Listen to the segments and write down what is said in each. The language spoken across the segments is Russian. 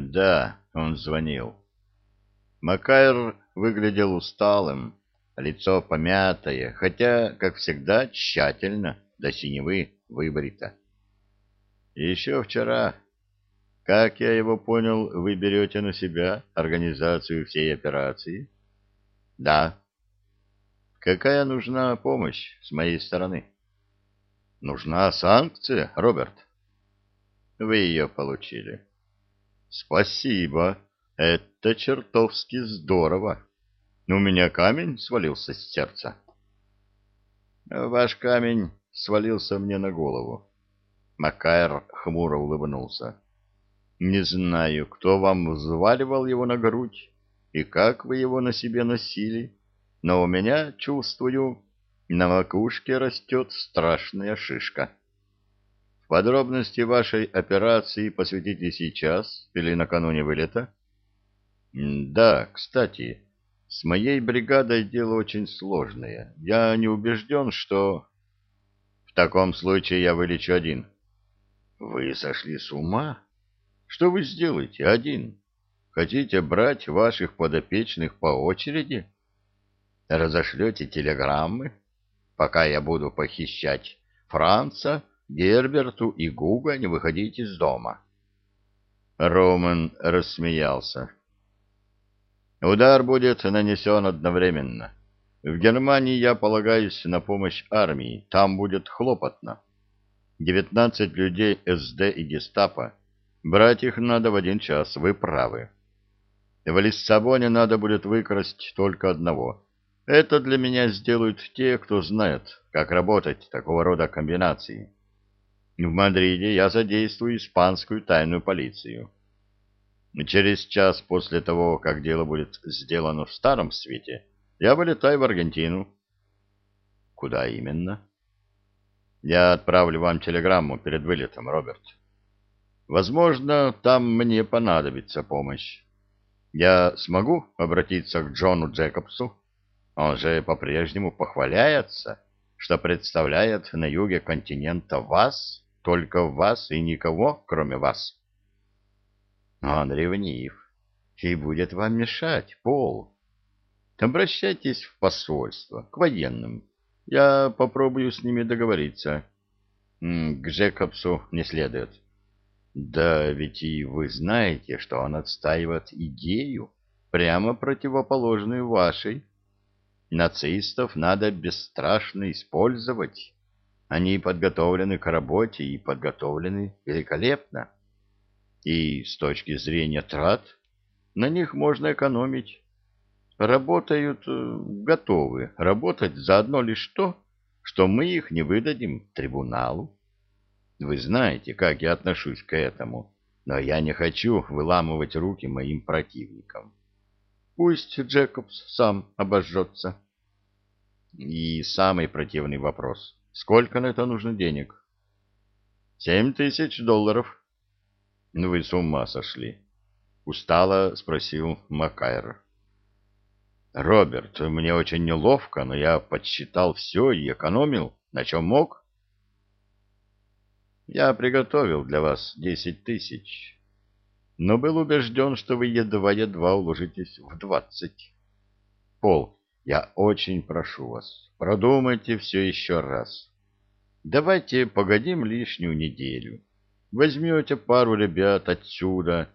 Да, он звонил. Макайр выглядел усталым, лицо помятое, хотя, как всегда, тщательно, до синевы выбрито. Еще вчера, как я его понял, вы берете на себя организацию всей операции? Да. Какая нужна помощь с моей стороны? Нужна санкция, Роберт. Вы ее получили. Спасибо. Это чертовски здорово. У меня камень свалился с сердца. Ваш камень свалился мне на голову. Макайр хмуро улыбнулся. Не знаю, кто вам взваливал его на грудь и как вы его на себе носили, но у меня, чувствую, на макушке растет страшная шишка. Подробности вашей операции посвятите сейчас или накануне вылета? Да, кстати, с моей бригадой дело очень сложное. Я не убежден, что... В таком случае я вылечу один. Вы сошли с ума? Что вы сделаете один? Хотите брать ваших подопечных по очереди? Разошлете телеграммы, пока я буду похищать Франца, Герберту и Гуга, не выходите из дома. Роман рассмеялся. Удар будет нанесен одновременно. В Германии я полагаюсь на помощь армии, там будет хлопотно. Девятнадцать людей СД и гестапо. Брать их надо в один час, вы правы. В Лиссабоне надо будет выкрасть только одного. Это для меня сделают те, кто знает, как работать такого рода комбинации. В Мадриде я задействую испанскую тайную полицию. Через час после того, как дело будет сделано в Старом Свете, я вылетаю в Аргентину. Куда именно? Я отправлю вам телеграмму перед вылетом, Роберт. Возможно, там мне понадобится помощь. Я смогу обратиться к Джону Джекобсу? Он же по-прежнему похваляется, что представляет на юге континента вас, только вас и никого, кроме вас. Он ревнив и будет вам мешать, Пол. Обращайтесь в посольство, к военным. Я попробую с ними договориться. К Джекобсу не следует. Да ведь и вы знаете, что он отстаивает идею, прямо противоположную вашей. Нацистов надо бесстрашно использовать. Они подготовлены к работе и подготовлены великолепно. И с точки зрения трат на них можно экономить работают э, готовы работать за одно лишь то, что мы их не выдадим трибуналу. Вы знаете, как я отношусь к этому, но я не хочу выламывать руки моим противникам. Пусть Джекобс сам обожжется. И самый противный вопрос. Сколько на это нужно денег? Семь тысяч долларов. Ну вы с ума сошли. Устало спросил Макайр. Роберт, мне очень неловко, но я подсчитал все и экономил, на чем мог. Я приготовил для вас десять тысяч, но был убежден, что вы едва-едва уложитесь в двадцать. Пол, я очень прошу вас, продумайте все еще раз. Давайте погодим лишнюю неделю. Возьмете пару ребят отсюда,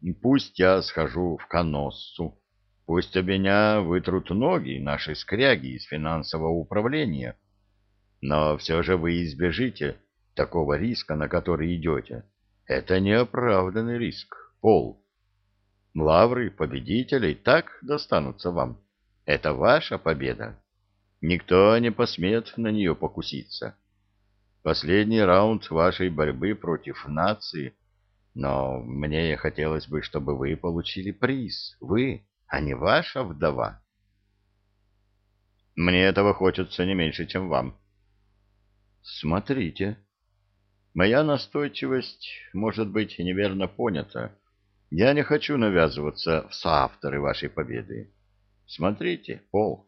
и пусть я схожу в Коноссу Пусть об меня вытрут ноги наши скряги из финансового управления, но все же вы избежите такого риска, на который идете. Это неоправданный риск, Пол. Лавры победителей так достанутся вам. Это ваша победа. Никто не посмеет на нее покуситься. Последний раунд вашей борьбы против нации, но мне хотелось бы, чтобы вы получили приз. Вы а не ваша вдова. Мне этого хочется не меньше, чем вам. Смотрите. Моя настойчивость может быть неверно понята. Я не хочу навязываться в соавторы вашей победы. Смотрите, Пол.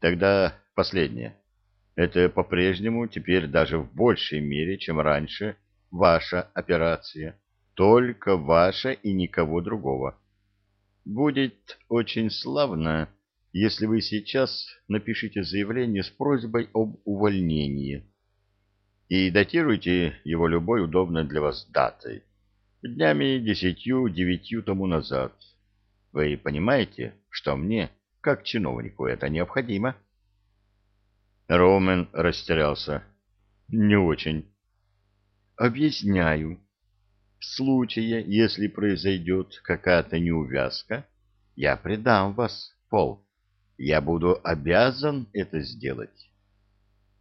Тогда последнее. Это по-прежнему, теперь даже в большей мере, чем раньше, ваша операция. только ваше и никого другого. Будет очень славно, если вы сейчас напишите заявление с просьбой об увольнении и датируйте его любой удобной для вас датой, днями десятью-девятью тому назад. Вы понимаете, что мне, как чиновнику, это необходимо? Роумен растерялся. Не очень. Объясняю. В случае, если произойдет какая-то неувязка, я предам вас, Пол. Я буду обязан это сделать.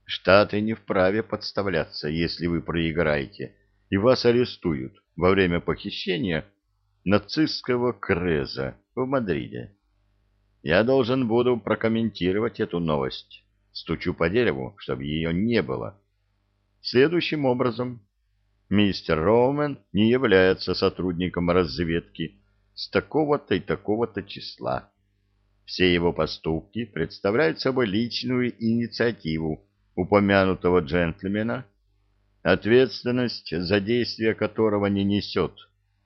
Штаты не вправе подставляться, если вы проиграете, и вас арестуют во время похищения нацистского Креза в Мадриде. Я должен буду прокомментировать эту новость. Стучу по дереву, чтобы ее не было. Следующим образом, мистер Роумен не является сотрудником разведки с такого-то и такого-то числа. Все его поступки представляют собой личную инициативу упомянутого джентльмена, ответственность за действия которого не несет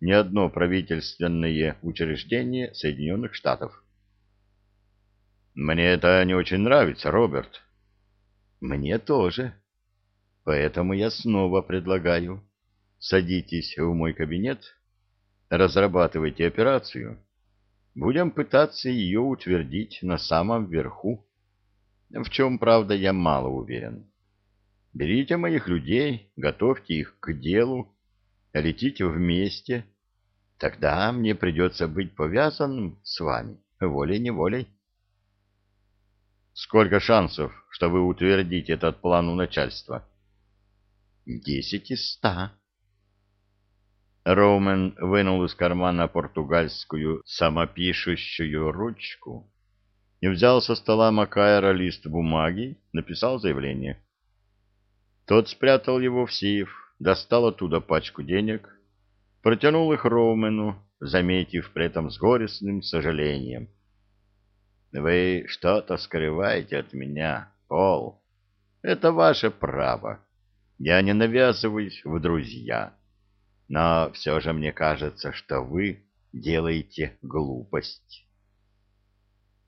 ни одно правительственное учреждение Соединенных Штатов. Мне это не очень нравится, Роберт. Мне тоже. Поэтому я снова предлагаю. Садитесь в мой кабинет, разрабатывайте операцию Будем пытаться ее утвердить на самом верху. В чем, правда, я мало уверен. Берите моих людей, готовьте их к делу, летите вместе. Тогда мне придется быть повязанным с вами, волей-неволей. Сколько шансов, что вы утвердите этот план у начальства? Десять из ста. Роумен вынул из кармана португальскую самопишущую ручку и взял со стола Макайра лист бумаги, написал заявление. Тот спрятал его в сейф, достал оттуда пачку денег, протянул их Роумену, заметив при этом с горестным сожалением. «Вы что-то скрываете от меня, Пол. Это ваше право. Я не навязываюсь в друзья». Но все же мне кажется, что вы делаете глупость.